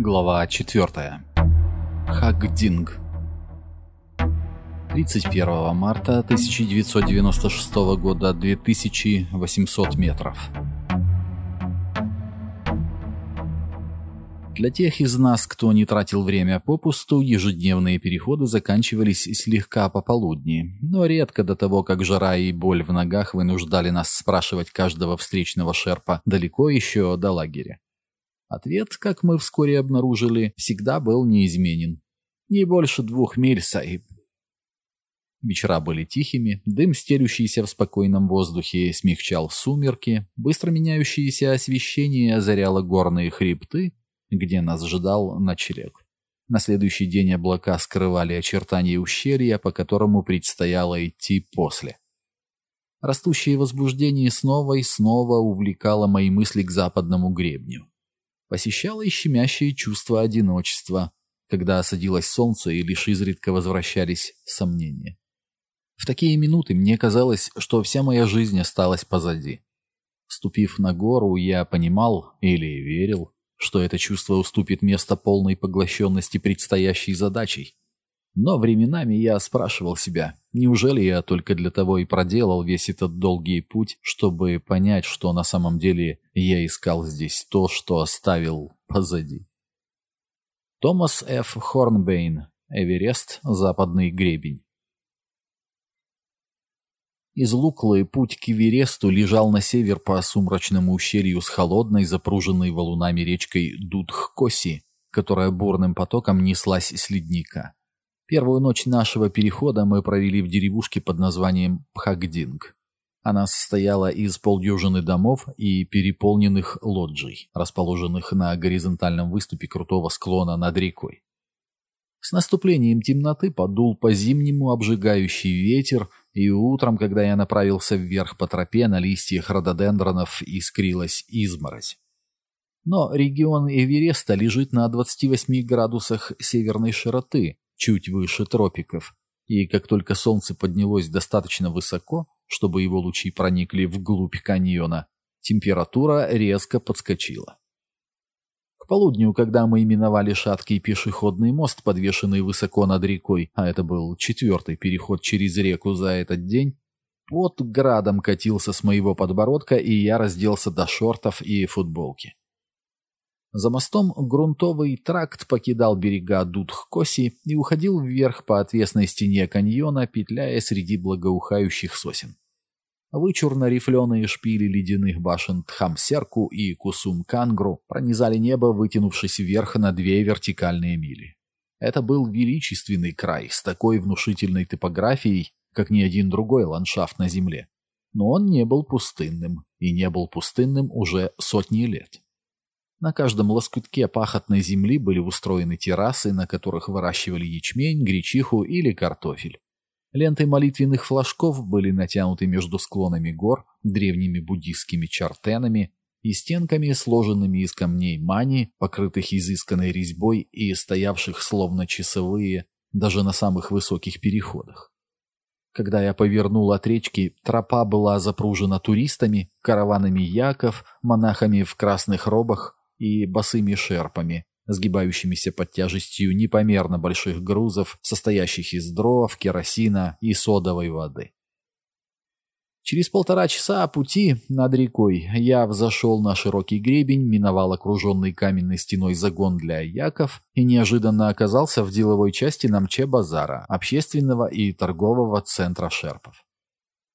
Глава 4. Хагдинг. 31 марта 1996 года 2800 метров. Для тех из нас, кто не тратил время попусту, ежедневные переходы заканчивались слегка пополудни, но редко до того, как жара и боль в ногах вынуждали нас спрашивать каждого встречного шерпа далеко еще до лагеря. Ответ, как мы вскоре обнаружили, всегда был неизменен. Не больше двух миль, Саиб. Вечера были тихими, дым, стелющийся в спокойном воздухе, смягчал сумерки, быстро меняющееся освещение озаряло горные хребты, где нас ждал ночлег. На следующий день облака скрывали очертания ущелья, по которому предстояло идти после. Растущее возбуждение снова и снова увлекало мои мысли к западному гребню. Посещало и щемящее чувство одиночества, когда садилось солнце и лишь изредка возвращались сомнения. В такие минуты мне казалось, что вся моя жизнь осталась позади. Ступив на гору, я понимал или верил, что это чувство уступит место полной поглощенности предстоящей задачей. Но временами я спрашивал себя, неужели я только для того и проделал весь этот долгий путь, чтобы понять, что на самом деле я искал здесь то, что оставил позади. Томас Ф. Хорнбейн, Эверест, Западный гребень. Из Луклы путь к Эвересту лежал на север по сумрачному ущелью с холодной, запруженной валунами речкой Дудхкоси, которая бурным потоком неслась с ледника. Первую ночь нашего перехода мы провели в деревушке под названием Пхагдинг. Она состояла из полдюжины домов и переполненных лоджий, расположенных на горизонтальном выступе крутого склона над рекой. С наступлением темноты подул по-зимнему обжигающий ветер, и утром, когда я направился вверх по тропе, на листьях рододендронов искрилась изморозь. Но регион Эвереста лежит на 28 градусах северной широты, чуть выше тропиков, и как только солнце поднялось достаточно высоко, чтобы его лучи проникли вглубь каньона, температура резко подскочила полудню, когда мы именовали шаткий пешеходный мост, подвешенный высоко над рекой, а это был четвертый переход через реку за этот день, под градом катился с моего подбородка, и я разделся до шортов и футболки. За мостом грунтовый тракт покидал берега Дудхкоси и уходил вверх по отвесной стене каньона, петляя среди благоухающих сосен. Вычурно-рифленые шпили ледяных башен Тхамсерку и Кусум-Кангру пронизали небо, вытянувшись вверх на две вертикальные мили. Это был величественный край с такой внушительной топографией, как ни один другой ландшафт на Земле. Но он не был пустынным, и не был пустынным уже сотни лет. На каждом лоскутке пахотной земли были устроены террасы, на которых выращивали ячмень, гречиху или картофель. Ленты молитвенных флажков были натянуты между склонами гор, древними буддистскими чартенами и стенками, сложенными из камней мани, покрытых изысканной резьбой и стоявших словно часовые даже на самых высоких переходах. Когда я повернул от речки, тропа была запружена туристами, караванами яков, монахами в красных робах и босыми шерпами, сгибающимися под тяжестью непомерно больших грузов, состоящих из дров, керосина и содовой воды. Через полтора часа пути над рекой я взошел на широкий гребень, миновал окруженный каменной стеной загон для яков и неожиданно оказался в деловой части Намче-базара, общественного и торгового центра шерпов.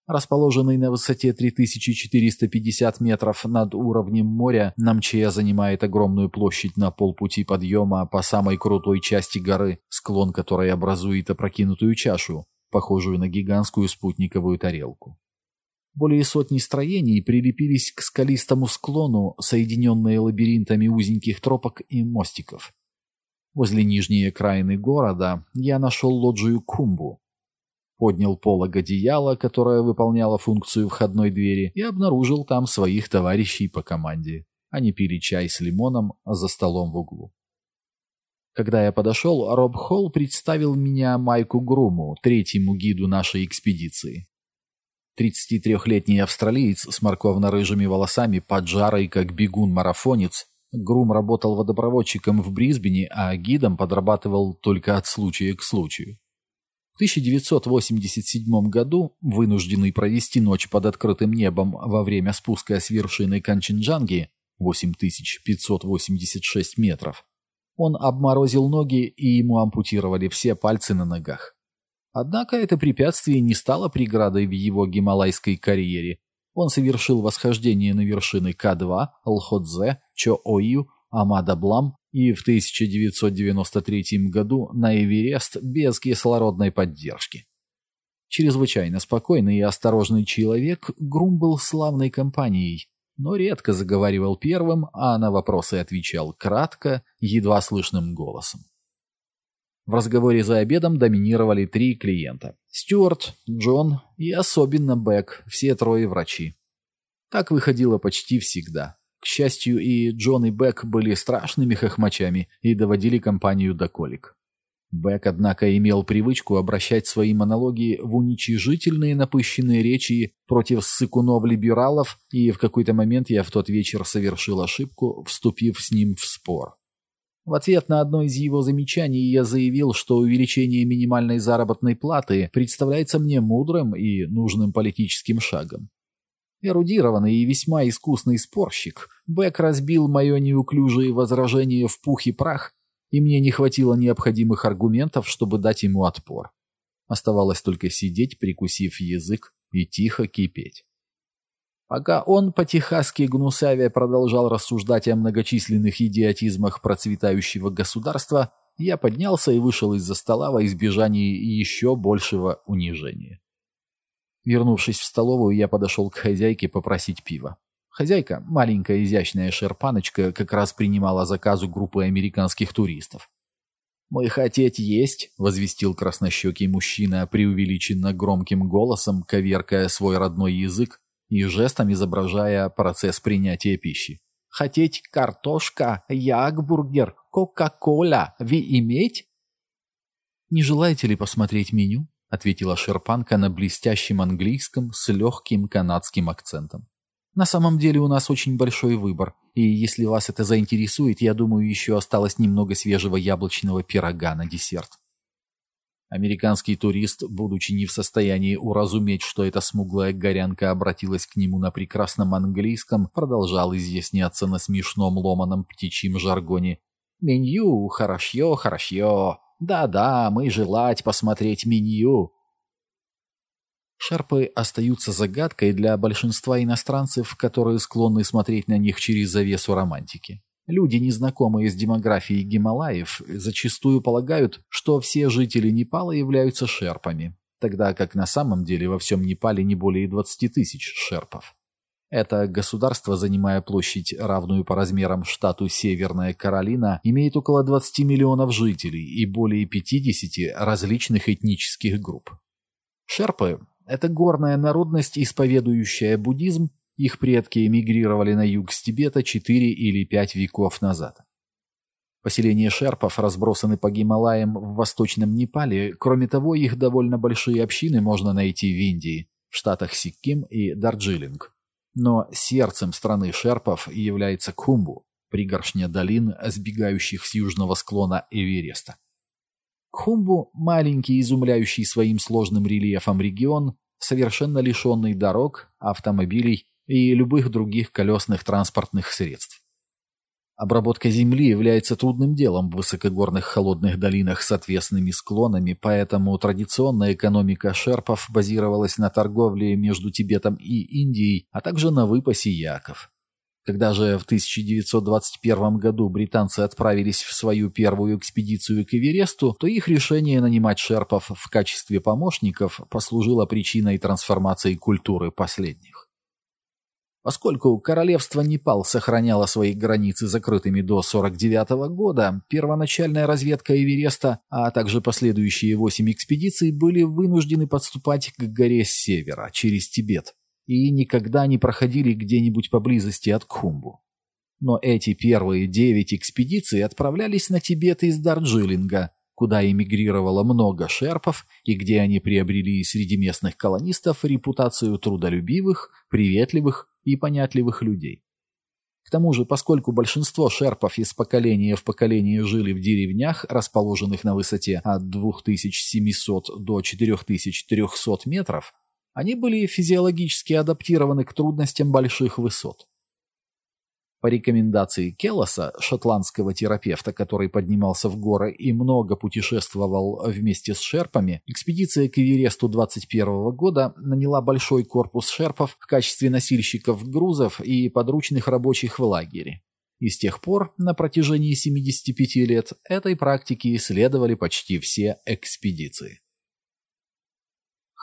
Расположенный на высоте 3450 метров над уровнем моря, Намчия занимает огромную площадь на полпути подъема по самой крутой части горы, склон которой образует опрокинутую чашу, похожую на гигантскую спутниковую тарелку. Более сотни строений прилепились к скалистому склону, соединенные лабиринтами узеньких тропок и мостиков. Возле нижней окраины города я нашел лоджию Кумбу, поднял полог одеяла, которое выполняло функцию входной двери, и обнаружил там своих товарищей по команде. Они пили чай с лимоном за столом в углу. Когда я подошел, Роб Холл представил меня Майку Груму, третьему гиду нашей экспедиции. 33-летний австралиец с морковно-рыжими волосами, поджарой, как бегун-марафонец, Грум работал водопроводчиком в Брисбене, а гидом подрабатывал только от случая к случаю. В 1987 году, вынужденный провести ночь под открытым небом во время спуска с вершины Канченджанги 8586 метров, он обморозил ноги и ему ампутировали все пальцы на ногах. Однако это препятствие не стало преградой в его гималайской карьере. Он совершил восхождение на вершины К2, Лходзе, Чо-Ою, Амада-Блам и в 1993 году на Эверест без кислородной поддержки. Чрезвычайно спокойный и осторожный человек, Грум был славной компанией, но редко заговаривал первым, а на вопросы отвечал кратко, едва слышным голосом. В разговоре за обедом доминировали три клиента. Стюарт, Джон и особенно Бек, все трое врачи. Так выходило почти всегда. К счастью, и Джон и Бек были страшными хохмачами и доводили компанию до колик. Бек, однако, имел привычку обращать свои монологи в уничижительные напыщенные речи против ссыкунов-либералов, и в какой-то момент я в тот вечер совершил ошибку, вступив с ним в спор. В ответ на одно из его замечаний я заявил, что увеличение минимальной заработной платы представляется мне мудрым и нужным политическим шагом. Эрудированный и весьма искусный спорщик, Бек разбил мое неуклюжее возражение в пух и прах, и мне не хватило необходимых аргументов, чтобы дать ему отпор. Оставалось только сидеть, прикусив язык, и тихо кипеть. Пока он по-техасски гнусаве продолжал рассуждать о многочисленных идиотизмах процветающего государства, я поднялся и вышел из-за стола во избежание еще большего унижения. Вернувшись в столовую, я подошел к хозяйке попросить пива. Хозяйка, маленькая изящная шерпаночка, как раз принимала заказу группы американских туристов. «Мы хотеть есть», — возвестил краснощекий мужчина преувеличенно громким голосом, коверкая свой родной язык и жестом изображая процесс принятия пищи. «Хотеть картошка, ягбургер, кока-кола, вы иметь?» «Не желаете ли посмотреть меню?» Ответила шерпанка на блестящем английском с легким канадским акцентом. На самом деле у нас очень большой выбор, и если вас это заинтересует, я думаю, еще осталось немного свежего яблочного пирога на десерт. Американский турист, будучи не в состоянии уразуметь, что эта смуглая горянка обратилась к нему на прекрасном английском, продолжал изъясняться на смешном ломаном птичьем жаргоне. «Меню, хорошо, хорошо. Да-да, мы желать посмотреть меню. Шерпы остаются загадкой для большинства иностранцев, которые склонны смотреть на них через завесу романтики. Люди, незнакомые с демографией Гималаев, зачастую полагают, что все жители Непала являются шерпами, тогда как на самом деле во всем Непале не более 20 тысяч шерпов. Это государство, занимая площадь, равную по размерам штату Северная Каролина, имеет около 20 миллионов жителей и более 50 различных этнических групп. Шерпы – это горная народность, исповедующая буддизм, их предки эмигрировали на юг с Тибета 4 или 5 веков назад. Поселения шерпов разбросаны по Гималаям в восточном Непале, кроме того, их довольно большие общины можно найти в Индии, в штатах Сикким и Дарджилинг. Но сердцем страны шерпов является Кумбу, пригоршня долин, сбегающих с южного склона Эвереста. Кумбу – маленький, изумляющий своим сложным рельефом регион, совершенно лишенный дорог, автомобилей и любых других колесных транспортных средств. Обработка земли является трудным делом в высокогорных холодных долинах с отвесными склонами, поэтому традиционная экономика шерпов базировалась на торговле между Тибетом и Индией, а также на выпасе яков. Когда же в 1921 году британцы отправились в свою первую экспедицию к Эвересту, то их решение нанимать шерпов в качестве помощников послужило причиной трансформации культуры последних. Поскольку королевство Непал сохраняло свои границы закрытыми до 49 -го года, первоначальная разведка Эвереста, а также последующие восемь экспедиций были вынуждены подступать к горе с севера, через Тибет, и никогда не проходили где-нибудь поблизости от Кхумбу. Но эти первые девять экспедиций отправлялись на Тибет из Дарджилинга, куда эмигрировало много шерпов и где они приобрели среди местных колонистов репутацию трудолюбивых, приветливых и понятливых людей. К тому же, поскольку большинство шерпов из поколения в поколение жили в деревнях, расположенных на высоте от 2700 до 4300 метров, они были физиологически адаптированы к трудностям больших высот. По рекомендации Келлоса, шотландского терапевта, который поднимался в горы и много путешествовал вместе с шерпами, экспедиция к Эвересту 21 года наняла большой корпус шерпов в качестве носильщиков грузов и подручных рабочих в лагере. И с тех пор, на протяжении 75 лет, этой практики исследовали почти все экспедиции.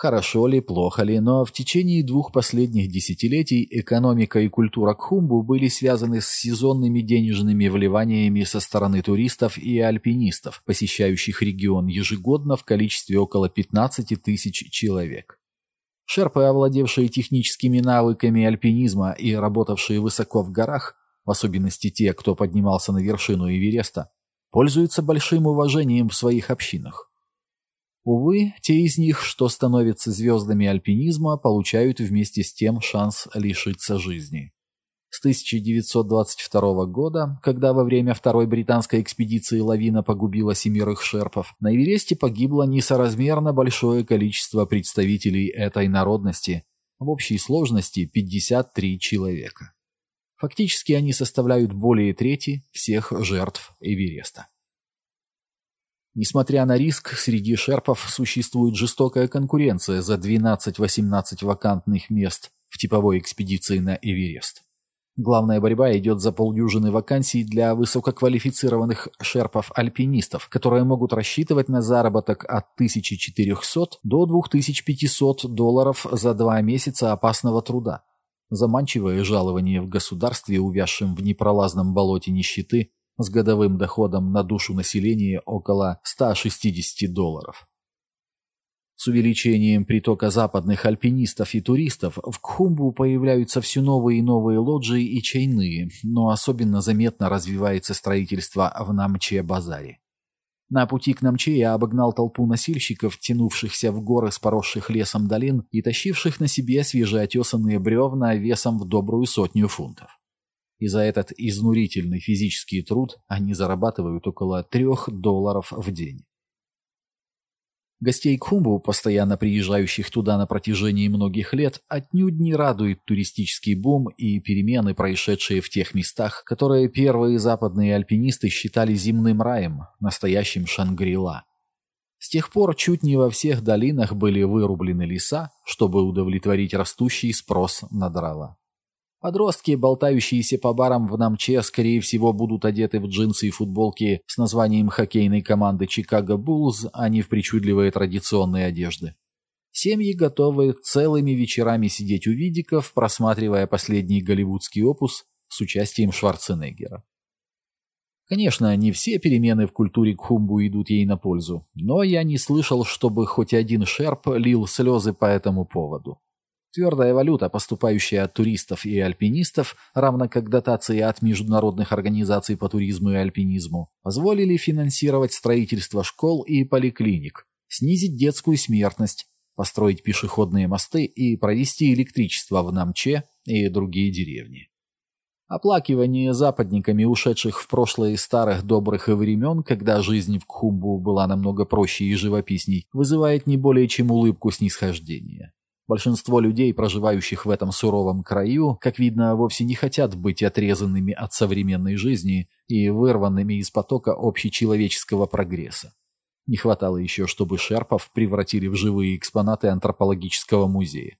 Хорошо ли, плохо ли, но в течение двух последних десятилетий экономика и культура Кхумбу были связаны с сезонными денежными вливаниями со стороны туристов и альпинистов, посещающих регион ежегодно в количестве около 15 тысяч человек. Шерпы, овладевшие техническими навыками альпинизма и работавшие высоко в горах, в особенности те, кто поднимался на вершину Эвереста, пользуются большим уважением в своих общинах. Увы, те из них, что становятся звездами альпинизма, получают вместе с тем шанс лишиться жизни. С 1922 года, когда во время второй британской экспедиции лавина погубила семерых шерпов, на Эвересте погибло несоразмерно большое количество представителей этой народности, в общей сложности 53 человека. Фактически они составляют более трети всех жертв Эвереста. Несмотря на риск, среди шерпов существует жестокая конкуренция за 12-18 вакантных мест в типовой экспедиции на Эверест. Главная борьба идет за полдюжины вакансий для высококвалифицированных шерпов-альпинистов, которые могут рассчитывать на заработок от 1400 до 2500 долларов за два месяца опасного труда. Заманчивое жалование в государстве, увязшем в непролазном болоте нищеты, с годовым доходом на душу населения около 160 долларов. С увеличением притока западных альпинистов и туристов в Кхумбу появляются все новые и новые лоджии и чайные, но особенно заметно развивается строительство в Намче-базаре. На пути к Намче я обогнал толпу носильщиков, тянувшихся в горы с поросших лесом долин и тащивших на себе свежеотесанные бревна весом в добрую сотню фунтов и за этот изнурительный физический труд они зарабатывают около трех долларов в день. Гостей Кхумбу, постоянно приезжающих туда на протяжении многих лет, отнюдь не радует туристический бум и перемены, происшедшие в тех местах, которые первые западные альпинисты считали земным раем, настоящим Шангрила. С тех пор чуть не во всех долинах были вырублены леса, чтобы удовлетворить растущий спрос на дрова. Подростки, болтающиеся по барам в Намче, скорее всего, будут одеты в джинсы и футболки с названием хоккейной команды «Чикаго Буллз», а не в причудливые традиционные одежды. Семьи готовы целыми вечерами сидеть у видиков, просматривая последний голливудский опус с участием Шварценеггера. Конечно, не все перемены в культуре Кхумбу идут ей на пользу, но я не слышал, чтобы хоть один шерп лил слезы по этому поводу. Твердая валюта, поступающая от туристов и альпинистов, равно как дотации от международных организаций по туризму и альпинизму, позволили финансировать строительство школ и поликлиник, снизить детскую смертность, построить пешеходные мосты и провести электричество в Намче и другие деревни. Оплакивание западниками, ушедших в прошлое старых добрых времен, когда жизнь в Кхумбу была намного проще и живописней, вызывает не более чем улыбку снисхождения. Большинство людей, проживающих в этом суровом краю, как видно, вовсе не хотят быть отрезанными от современной жизни и вырванными из потока общечеловеческого прогресса. Не хватало еще, чтобы шерпов превратили в живые экспонаты антропологического музея.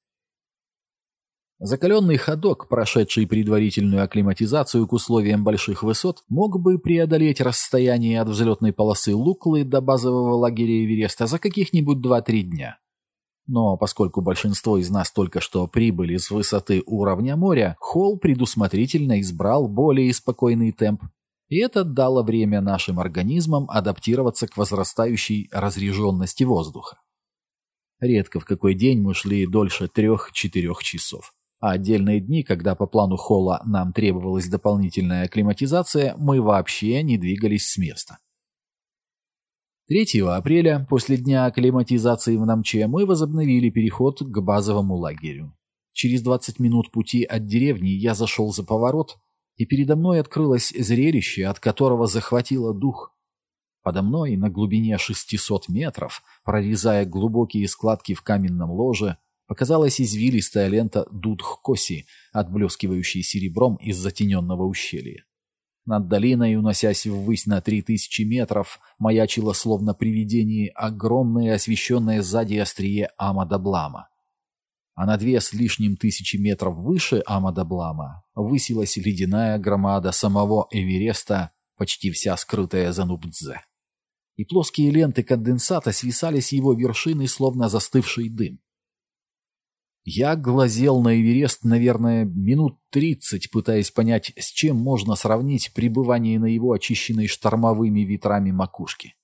Закаленный ходок, прошедший предварительную акклиматизацию к условиям больших высот, мог бы преодолеть расстояние от взлетной полосы Луклы до базового лагеря Эвереста за каких-нибудь 2-3 дня. Но поскольку большинство из нас только что прибыли с высоты уровня моря, Холл предусмотрительно избрал более спокойный темп. И это дало время нашим организмам адаптироваться к возрастающей разреженности воздуха. Редко в какой день мы шли дольше трех-четырех часов. А отдельные дни, когда по плану Холла нам требовалась дополнительная акклиматизация, мы вообще не двигались с места. 3 апреля, после дня акклиматизации в Намче, мы возобновили переход к базовому лагерю. Через 20 минут пути от деревни я зашел за поворот и передо мной открылось зрелище, от которого захватило дух. Подо мной на глубине 600 метров, прорезая глубокие складки в каменном ложе, показалась извилистая лента Дудх-Коси, отблескивающая серебром из затененного ущелья. Над долиной, уносясь ввысь на три тысячи метров, маячило словно привидение огромное освещенное сзади острие Амадаблама. А на две с лишним тысячи метров выше Амадаблама высилась ледяная громада самого Эвереста, почти вся скрытая за Нубдзе. И плоские ленты конденсата свисали с его вершины, словно застывший дым. Я глазел на Эверест, наверное, минут тридцать, пытаясь понять, с чем можно сравнить пребывание на его очищенной штормовыми ветрами макушки.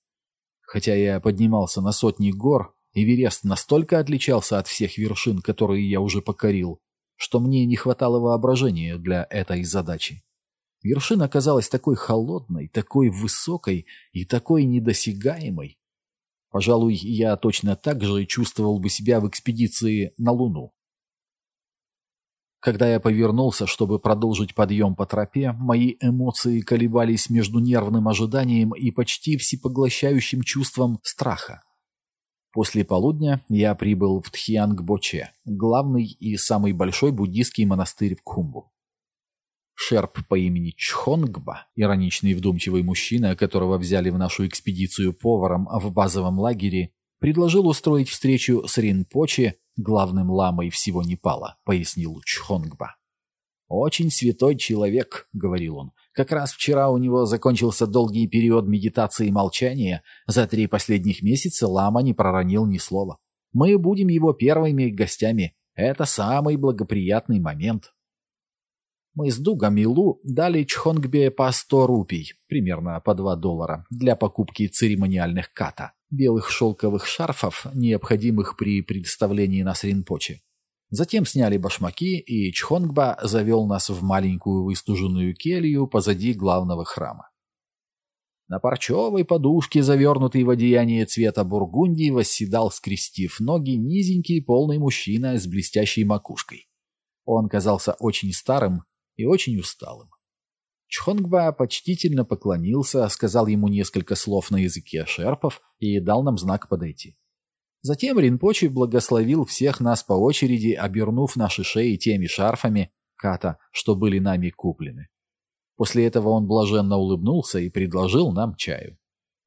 Хотя я поднимался на сотни гор, Эверест настолько отличался от всех вершин, которые я уже покорил, что мне не хватало воображения для этой задачи. Вершина оказалась такой холодной, такой высокой и такой недосягаемой, Пожалуй, я точно так же чувствовал бы себя в экспедиции на Луну. Когда я повернулся, чтобы продолжить подъем по тропе, мои эмоции колебались между нервным ожиданием и почти всепоглощающим чувством страха. После полудня я прибыл в Тхиангбоче, главный и самый большой буддийский монастырь в Кхумбу. Шерп по имени Чхонгба, ироничный вдумчивый мужчина, которого взяли в нашу экспедицию поваром в базовом лагере, предложил устроить встречу с Ринпоче, главным ламой всего Непала, пояснил Чхонгба. «Очень святой человек», — говорил он. «Как раз вчера у него закончился долгий период медитации и молчания. За три последних месяца лама не проронил ни слова. Мы будем его первыми гостями. Это самый благоприятный момент». Мы с Дугом и Лу дали Чхонгбе по 100 рупий, примерно по 2 доллара, для покупки церемониальных ката, белых шелковых шарфов, необходимых при представлении на Ринпоче. Затем сняли башмаки, и Чхонгба завел нас в маленькую выстуженную келью позади главного храма. На парчевой подушке, завернутый в одеяние цвета бургундии, восседал, скрестив ноги, низенький полный мужчина с блестящей макушкой. Он казался очень старым и очень усталым. Чхонгба почтительно поклонился, сказал ему несколько слов на языке шерпов и дал нам знак подойти. Затем Ринпочи благословил всех нас по очереди, обернув наши шеи теми шарфами ката, что были нами куплены. После этого он блаженно улыбнулся и предложил нам чаю.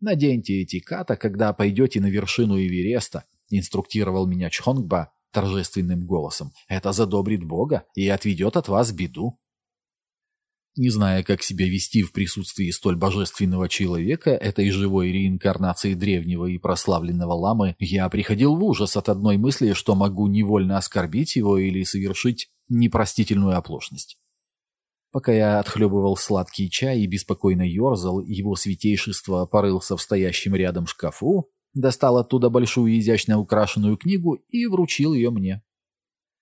«Наденьте эти ката, когда пойдете на вершину Эвереста», — инструктировал меня Чхонгба торжественным голосом. «Это задобрит Бога и отведет от вас беду». Не зная, как себя вести в присутствии столь божественного человека, этой живой реинкарнации древнего и прославленного ламы, я приходил в ужас от одной мысли, что могу невольно оскорбить его или совершить непростительную оплошность. Пока я отхлебывал сладкий чай и беспокойно ерзал, его святейшество порылся в стоящем рядом шкафу, достал оттуда большую изящно украшенную книгу и вручил ее мне.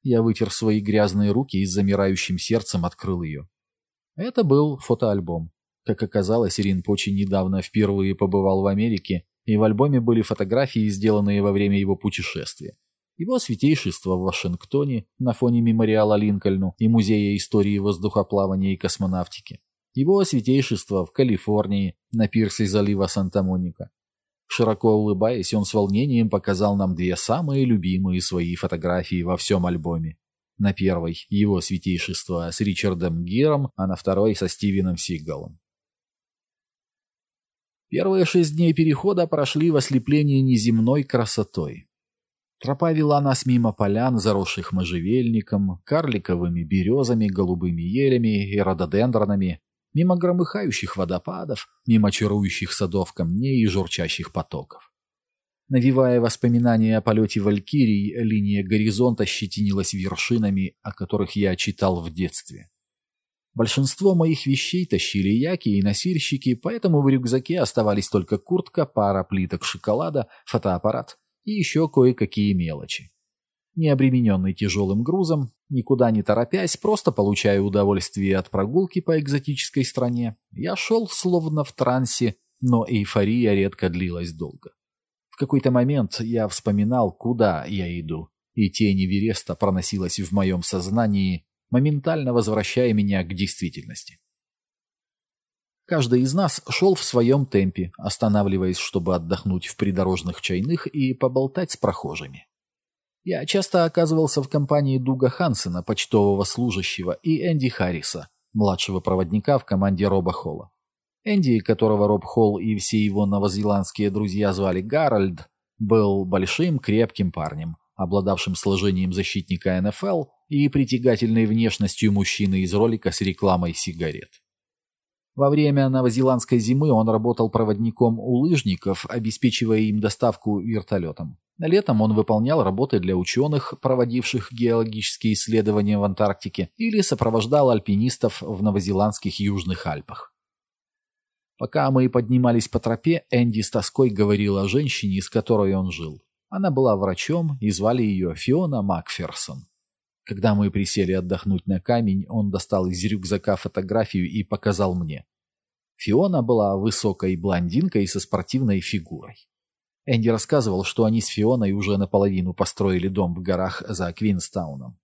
Я вытер свои грязные руки и с замирающим сердцем открыл ее. Это был фотоальбом. Как оказалось, Ирин Почи недавно впервые побывал в Америке, и в альбоме были фотографии, сделанные во время его путешествия. Его святейшество в Вашингтоне на фоне мемориала Линкольну и Музея истории воздухоплавания и космонавтики. Его святейшество в Калифорнии на пирсе залива Санта-Моника. Широко улыбаясь, он с волнением показал нам две самые любимые свои фотографии во всем альбоме. На первой – его святейшество с Ричардом Гиром, а на второй – со Стивеном Сигалом. Первые шесть дней перехода прошли в ослеплении неземной красотой. Тропа вела нас мимо полян, заросших можжевельником, карликовыми березами, голубыми елями и рододендронами, мимо громыхающих водопадов, мимо чарующих садов камней и журчащих потоков. Навивая воспоминания о полете Валькирий, линия горизонта щетинилась вершинами, о которых я читал в детстве. Большинство моих вещей тащили яки и носильщики, поэтому в рюкзаке оставались только куртка, пара плиток шоколада, фотоаппарат и еще кое-какие мелочи. Не обремененный тяжелым грузом, никуда не торопясь, просто получая удовольствие от прогулки по экзотической стране, я шел словно в трансе, но эйфория редко длилась долго. Какой-то момент я вспоминал, куда я иду, и тень Эвереста проносилась в моем сознании, моментально возвращая меня к действительности. Каждый из нас шел в своем темпе, останавливаясь, чтобы отдохнуть в придорожных чайных и поболтать с прохожими. Я часто оказывался в компании Дуга Хансена, почтового служащего, и Энди Харриса, младшего проводника в команде Роба Холла. Энди, которого Роб Холл и все его новозеландские друзья звали Гарольд, был большим крепким парнем, обладавшим сложением защитника НФЛ и притягательной внешностью мужчины из ролика с рекламой сигарет. Во время новозеландской зимы он работал проводником у лыжников, обеспечивая им доставку вертолетом. Летом он выполнял работы для ученых, проводивших геологические исследования в Антарктике, или сопровождал альпинистов в новозеландских Южных Альпах. Пока мы поднимались по тропе, Энди с тоской говорил о женщине, с которой он жил. Она была врачом, и звали ее Фиона Макферсон. Когда мы присели отдохнуть на камень, он достал из рюкзака фотографию и показал мне. Фиона была высокой блондинкой со спортивной фигурой. Энди рассказывал, что они с Фионой уже наполовину построили дом в горах за Квинстауном.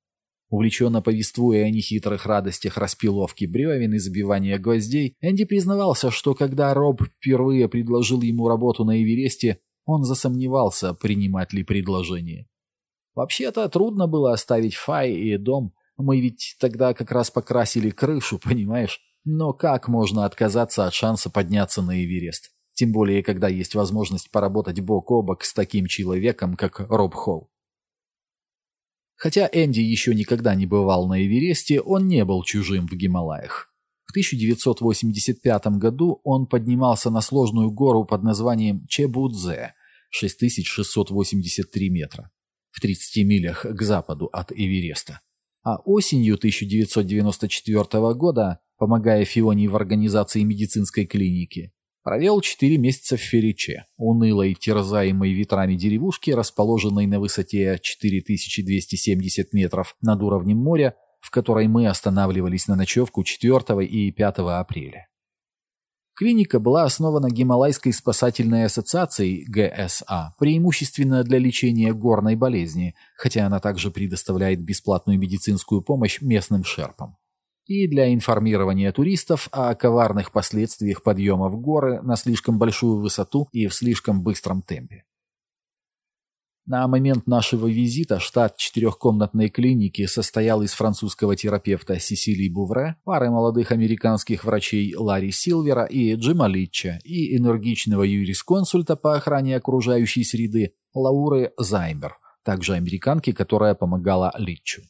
Увлеченно повествуя о нехитрых радостях распиловки бревен и забивания гвоздей, Энди признавался, что когда Роб впервые предложил ему работу на Эвересте, он засомневался, принимать ли предложение. Вообще-то трудно было оставить Фай и дом, мы ведь тогда как раз покрасили крышу, понимаешь? Но как можно отказаться от шанса подняться на Эверест? Тем более, когда есть возможность поработать бок о бок с таким человеком, как Роб Холл. Хотя Энди еще никогда не бывал на Эвересте, он не был чужим в Гималаях. В 1985 году он поднимался на сложную гору под названием Чебудзе, 6683 метра, в 30 милях к западу от Эвереста. А осенью 1994 года, помогая Фионе в организации медицинской клиники, Провел четыре месяца в Фериче, унылой, терзаемой ветрами деревушки, расположенной на высоте 4270 метров над уровнем моря, в которой мы останавливались на ночевку 4 и 5 апреля. Клиника была основана Гималайской спасательной ассоциацией ГСА, преимущественно для лечения горной болезни, хотя она также предоставляет бесплатную медицинскую помощь местным шерпам и для информирования туристов о коварных последствиях подъема в горы на слишком большую высоту и в слишком быстром темпе. На момент нашего визита штат четырехкомнатной клиники состоял из французского терапевта Сесилии Бувре, пары молодых американских врачей Ларри Силвера и Джима Литча и энергичного юрисконсульта по охране окружающей среды Лауры Займер, также американки, которая помогала Литчу.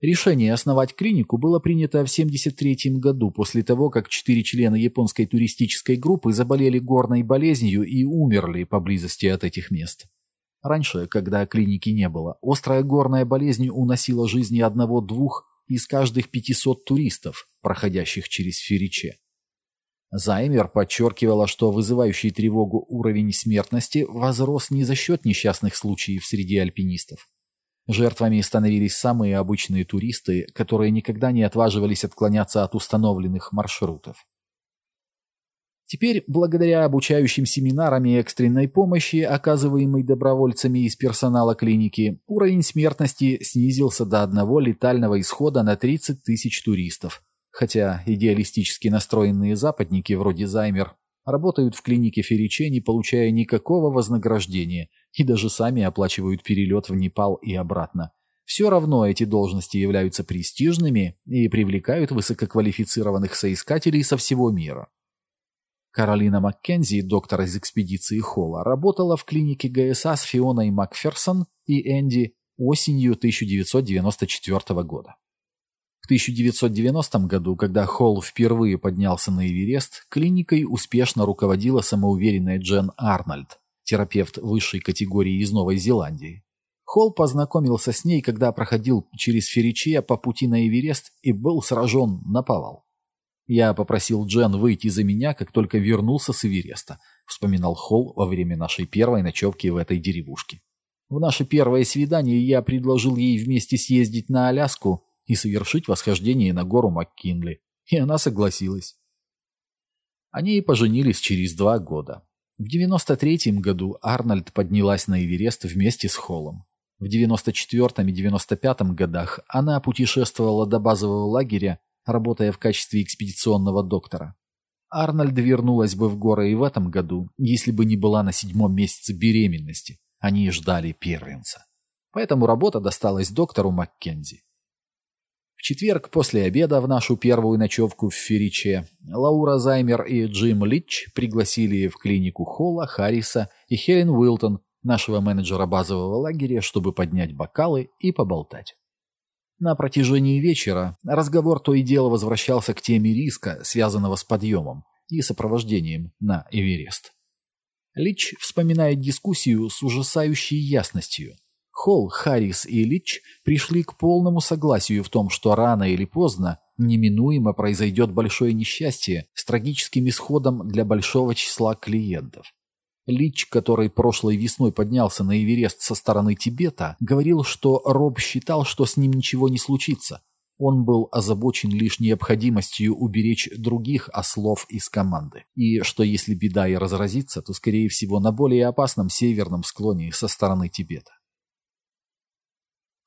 Решение основать клинику было принято в 1973 году после того, как четыре члена японской туристической группы заболели горной болезнью и умерли поблизости от этих мест. Раньше, когда клиники не было, острая горная болезнь уносила жизни одного-двух из каждых 500 туристов, проходящих через Фериче. Займер подчеркивала, что вызывающий тревогу уровень смертности возрос не за счет несчастных случаев среди альпинистов. Жертвами становились самые обычные туристы, которые никогда не отваживались отклоняться от установленных маршрутов. Теперь, благодаря обучающим семинарам и экстренной помощи, оказываемой добровольцами из персонала клиники, уровень смертности снизился до одного летального исхода на 30 тысяч туристов. Хотя идеалистически настроенные западники вроде Займер работают в клинике Фериче, не получая никакого вознаграждения, и даже сами оплачивают перелет в Непал и обратно. Все равно эти должности являются престижными и привлекают высококвалифицированных соискателей со всего мира. Каролина Маккензи, доктор из экспедиции Холла, работала в клинике ГСА с Фионой Макферсон и Энди осенью 1994 года. В 1990 году, когда Холл впервые поднялся на Эверест, клиникой успешно руководила самоуверенная Джен Арнольд, терапевт высшей категории из Новой Зеландии. Холл познакомился с ней, когда проходил через Феричия по пути на Эверест и был сражен на повал. «Я попросил Джен выйти за меня, как только вернулся с Эвереста», вспоминал Холл во время нашей первой ночевки в этой деревушке. В наше первое свидание я предложил ей вместе съездить на Аляску и совершить восхождение на гору МакКинли, и она согласилась. Они и поженились через два года. В 93 году Арнольд поднялась на Эверест вместе с Холлом. В 94 и 95 годах она путешествовала до базового лагеря, работая в качестве экспедиционного доктора. Арнольд вернулась бы в горы и в этом году, если бы не была на седьмом месяце беременности. Они ждали первенца. Поэтому работа досталась доктору Маккензи. В четверг после обеда в нашу первую ночевку в Фериче Лаура Займер и Джим Литч пригласили в клинику Холла, Харриса и Хелен Уилтон, нашего менеджера базового лагеря, чтобы поднять бокалы и поболтать. На протяжении вечера разговор то и дело возвращался к теме риска, связанного с подъемом и сопровождением на Эверест. Лич вспоминает дискуссию с ужасающей ясностью. Холл, Харрис и Лич пришли к полному согласию в том, что рано или поздно неминуемо произойдет большое несчастье с трагическим исходом для большого числа клиентов. Лич, который прошлой весной поднялся на Эверест со стороны Тибета, говорил, что Роб считал, что с ним ничего не случится. Он был озабочен лишь необходимостью уберечь других ослов из команды. И что если беда и разразится, то, скорее всего, на более опасном северном склоне со стороны Тибета.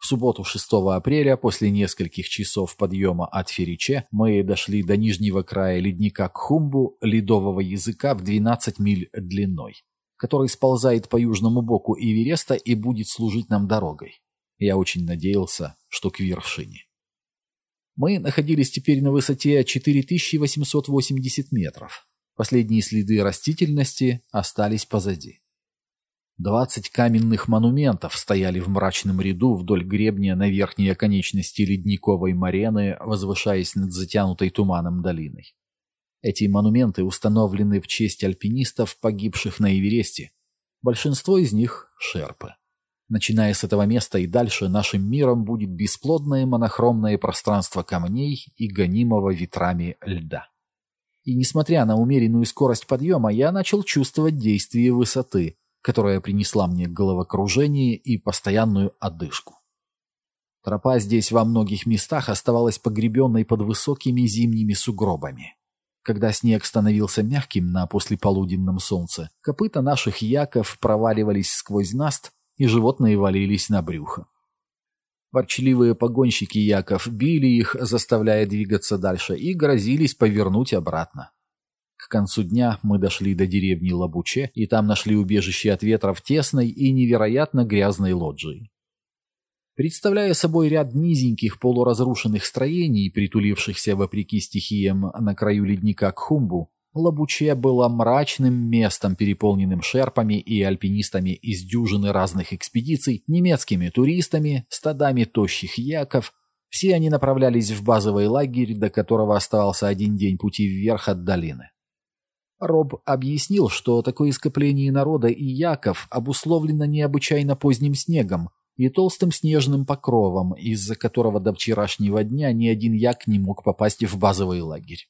В субботу 6 апреля, после нескольких часов подъема от Фериче, мы дошли до нижнего края ледника Кхумбу, ледового языка в 12 миль длиной который сползает по южному боку Эвереста и будет служить нам дорогой. Я очень надеялся, что к вершине. Мы находились теперь на высоте 4880 метров. Последние следы растительности остались позади. Двадцать каменных монументов стояли в мрачном ряду вдоль гребня на верхней оконечности ледниковой марены, возвышаясь над затянутой туманом долиной. Эти монументы установлены в честь альпинистов, погибших на Эвересте. Большинство из них – шерпы. Начиная с этого места и дальше нашим миром будет бесплодное монохромное пространство камней и гонимого ветрами льда. И несмотря на умеренную скорость подъема, я начал чувствовать действие высоты, которая принесла мне головокружение и постоянную одышку. Тропа здесь во многих местах оставалась погребенной под высокими зимними сугробами. Когда снег становился мягким на послеполуденном солнце, копыта наших яков проваливались сквозь наст, и животные валились на брюхо. Ворчливые погонщики яков били их, заставляя двигаться дальше, и грозились повернуть обратно. К концу дня мы дошли до деревни Лабуче, и там нашли убежище от ветра в тесной и невероятно грязной лоджии. Представляя собой ряд низеньких полуразрушенных строений, притулившихся вопреки стихиям на краю ледника Кхумбу, Лабуче было мрачным местом, переполненным шерпами и альпинистами из дюжины разных экспедиций, немецкими туристами, стадами тощих яков. Все они направлялись в базовый лагерь, до которого оставался один день пути вверх от долины. Роб объяснил, что такое скопление народа и яков обусловлено необычайно поздним снегом, и толстым снежным покровом, из-за которого до вчерашнего дня ни один як не мог попасть в базовый лагерь.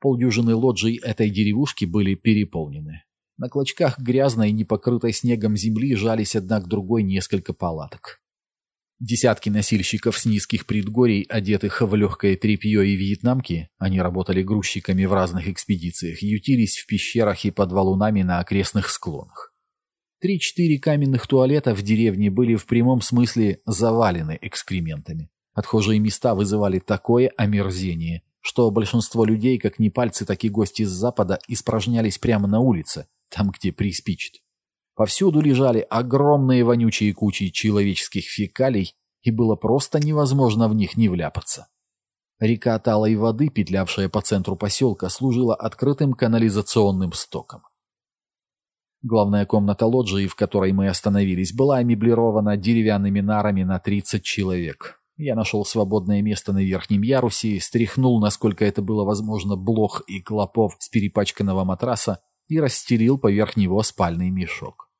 Полдюжины лоджий этой деревушки были переполнены. На клочках грязной, непокрытой снегом земли жались одна к другой несколько палаток. Десятки носильщиков с низких предгорий, одетых в легкое тряпье и вьетнамки, они работали грузчиками в разных экспедициях, ютились в пещерах и под валунами на окрестных склонах. Три-четыре каменных туалета в деревне были в прямом смысле завалены экскрементами. Отхожие места вызывали такое омерзение, что большинство людей, как ни пальцы, так и гости с запада, испражнялись прямо на улице, там, где приспичит. Повсюду лежали огромные вонючие кучи человеческих фекалий, и было просто невозможно в них не вляпаться. Река талой воды, петлявшая по центру поселка, служила открытым канализационным стоком. Главная комната лоджии, в которой мы остановились, была амеблирована деревянными нарами на 30 человек. Я нашел свободное место на верхнем ярусе, стряхнул, насколько это было возможно, блох и клопов с перепачканного матраса и расстелил поверх него спальный мешок.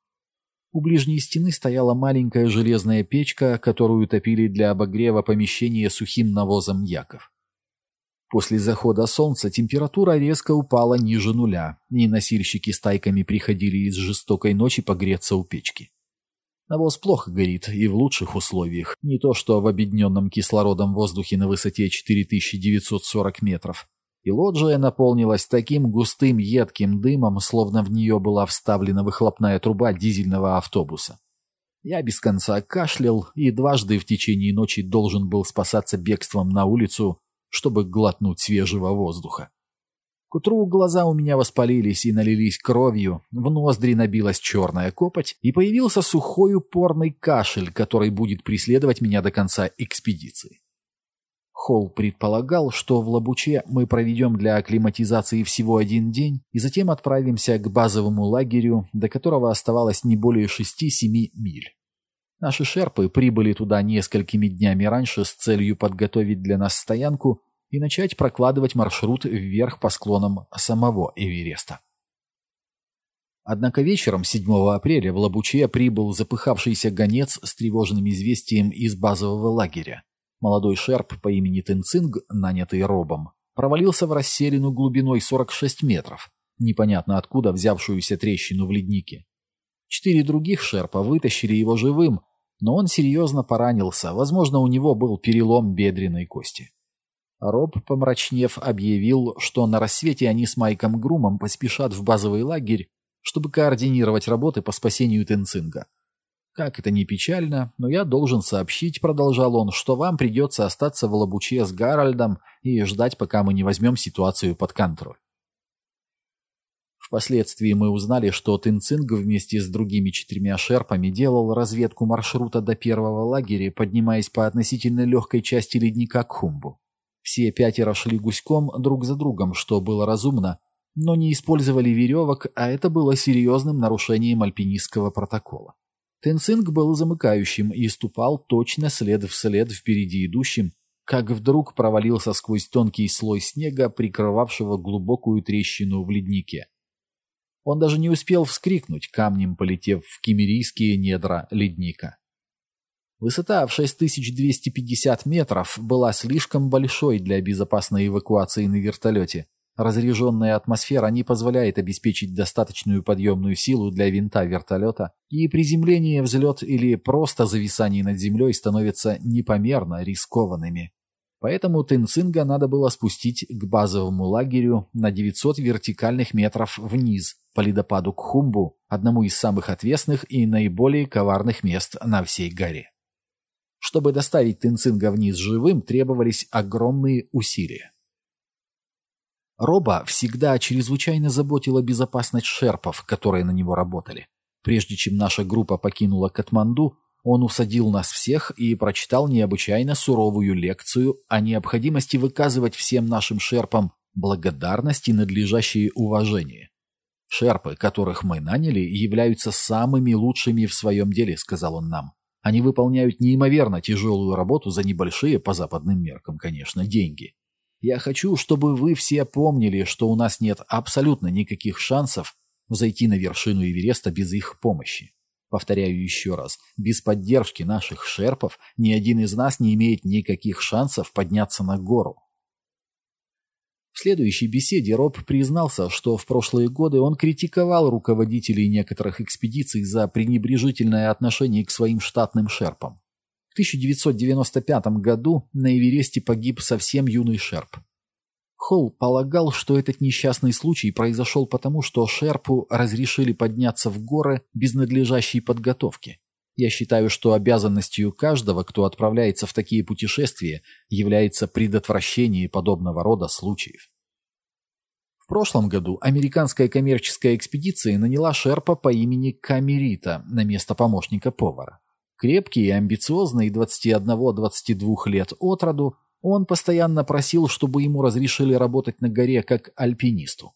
У ближней стены стояла маленькая железная печка, которую топили для обогрева помещения сухим навозом яков. После захода солнца температура резко упала ниже нуля, и носильщики стайками приходили из жестокой ночи погреться у печки. Навоз плохо горит и в лучших условиях, не то что в обедненном кислородом воздухе на высоте 4940 метров. И лоджия наполнилась таким густым едким дымом, словно в нее была вставлена выхлопная труба дизельного автобуса. Я без конца кашлял и дважды в течение ночи должен был спасаться бегством на улицу, чтобы глотнуть свежего воздуха. К утру глаза у меня воспалились и налились кровью, в ноздри набилась черная копоть, и появился сухой упорный кашель, который будет преследовать меня до конца экспедиции. Холл предполагал, что в Лабуче мы проведем для акклиматизации всего один день и затем отправимся к базовому лагерю, до которого оставалось не более 6-7 миль. Наши шерпы прибыли туда несколькими днями раньше с целью подготовить для нас стоянку и начать прокладывать маршрут вверх по склонам самого Эвереста. Однако вечером 7 апреля в Лабуче прибыл запыхавшийся гонец с тревожным известием из базового лагеря. Молодой шерп по имени Тенцинг, нанятый робом, провалился в расселину глубиной 46 метров, непонятно откуда взявшуюся трещину в леднике. Четыре других шерпа вытащили его живым, но он серьезно поранился, возможно, у него был перелом бедренной кости. Роб, помрачнев, объявил, что на рассвете они с Майком Грумом поспешат в базовый лагерь, чтобы координировать работы по спасению Тенцинга. «Как это не печально, но я должен сообщить», — продолжал он, «что вам придется остаться в Лабуче с Гарольдом и ждать, пока мы не возьмем ситуацию под контроль». Впоследствии мы узнали, что Тенцинг вместе с другими четырьмя шерпами делал разведку маршрута до первого лагеря, поднимаясь по относительно легкой части ледника к Хумбу. Все пятеро шли гуськом друг за другом, что было разумно, но не использовали веревок, а это было серьезным нарушением альпинистского протокола. Тенцинг был замыкающим и ступал точно след в след впереди идущим, как вдруг провалился сквозь тонкий слой снега, прикрывавшего глубокую трещину в леднике. Он даже не успел вскрикнуть, камнем полетев в кемерийские недра ледника. Высота в 6250 метров была слишком большой для безопасной эвакуации на вертолете. Разряженная атмосфера не позволяет обеспечить достаточную подъемную силу для винта вертолета, и приземление, взлет или просто зависание над землей становятся непомерно рискованными. Поэтому Тенцинга надо было спустить к базовому лагерю на 900 вертикальных метров вниз, по ледопаду Кхумбу, одному из самых отвесных и наиболее коварных мест на всей горе. Чтобы доставить Тенцинга вниз живым, требовались огромные усилия. Роба всегда чрезвычайно заботила безопасность шерпов, которые на него работали. Прежде чем наша группа покинула Катманду, он усадил нас всех и прочитал необычайно суровую лекцию о необходимости выказывать всем нашим шерпам благодарность и надлежащее уважение. «Шерпы, которых мы наняли, являются самыми лучшими в своем деле», — сказал он нам. Они выполняют неимоверно тяжелую работу за небольшие, по западным меркам, конечно, деньги. Я хочу, чтобы вы все помнили, что у нас нет абсолютно никаких шансов взойти на вершину Эвереста без их помощи. Повторяю еще раз, без поддержки наших шерпов ни один из нас не имеет никаких шансов подняться на гору. В следующей беседе Роб признался, что в прошлые годы он критиковал руководителей некоторых экспедиций за пренебрежительное отношение к своим штатным шерпам. В 1995 году на Эвересте погиб совсем юный шерп. Холл полагал, что этот несчастный случай произошел потому, что шерпу разрешили подняться в горы без надлежащей подготовки. Я считаю, что обязанностью каждого, кто отправляется в такие путешествия, является предотвращение подобного рода случаев. В прошлом году американская коммерческая экспедиция наняла шерпа по имени Камерита на место помощника повара. Крепкий и амбициозный 21-22 лет от роду, он постоянно просил, чтобы ему разрешили работать на горе как альпинисту.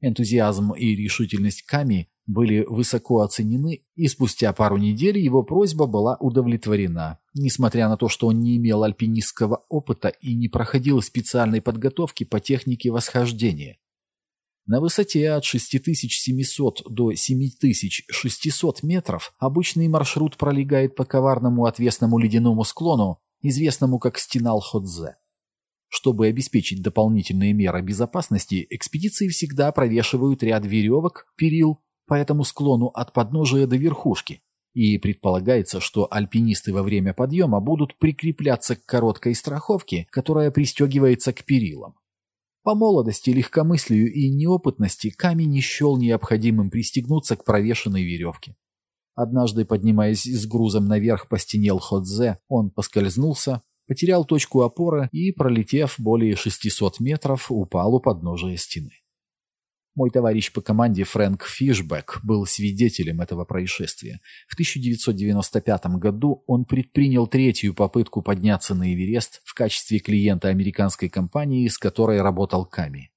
Энтузиазм и решительность Ками были высоко оценены, и спустя пару недель его просьба была удовлетворена, несмотря на то, что он не имел альпинистского опыта и не проходил специальной подготовки по технике восхождения. На высоте от 6700 до 7600 метров обычный маршрут пролегает по коварному отвесному ледяному склону, известному как Стенал-Ходзе. Чтобы обеспечить дополнительные меры безопасности, экспедиции всегда провешивают ряд веревок, перил по этому склону от подножия до верхушки, и предполагается, что альпинисты во время подъема будут прикрепляться к короткой страховке, которая пристегивается к перилам. По молодости, легкомыслию и неопытности камень не счел необходимым пристегнуться к провешенной веревке. Однажды, поднимаясь с грузом наверх по стене Лходзе, он поскользнулся, потерял точку опоры и, пролетев более 600 метров, упал у подножия стены. Мой товарищ по команде Фрэнк Фишбек был свидетелем этого происшествия. В 1995 году он предпринял третью попытку подняться на Эверест в качестве клиента американской компании, с которой работал Ками.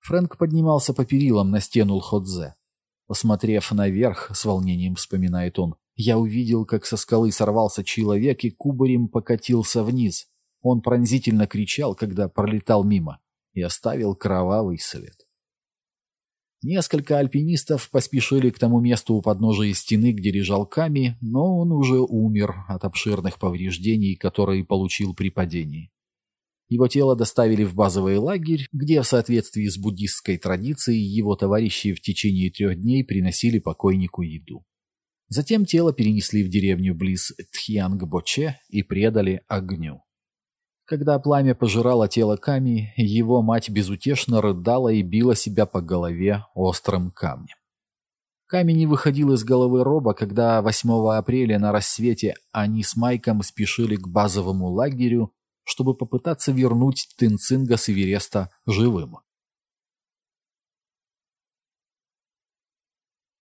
Фрэнк поднимался по перилам на стену Лходзе. Посмотрев наверх, с волнением вспоминает он, я увидел, как со скалы сорвался человек и кубарем покатился вниз. Он пронзительно кричал, когда пролетал мимо, и оставил кровавый след. Несколько альпинистов поспешили к тому месту у подножия стены, где лежал Ками, но он уже умер от обширных повреждений, которые получил при падении. Его тело доставили в базовый лагерь, где в соответствии с буддистской традицией его товарищи в течение трех дней приносили покойнику еду. Затем тело перенесли в деревню близ Тхьянг-Боче и предали огню. Когда пламя пожирало тело Ками, его мать безутешно рыдала и била себя по голове острым камнем. Ками не выходил из головы Роба, когда 8 апреля на рассвете они с Майком спешили к базовому лагерю, чтобы попытаться вернуть Тынцинга с Эвереста живым.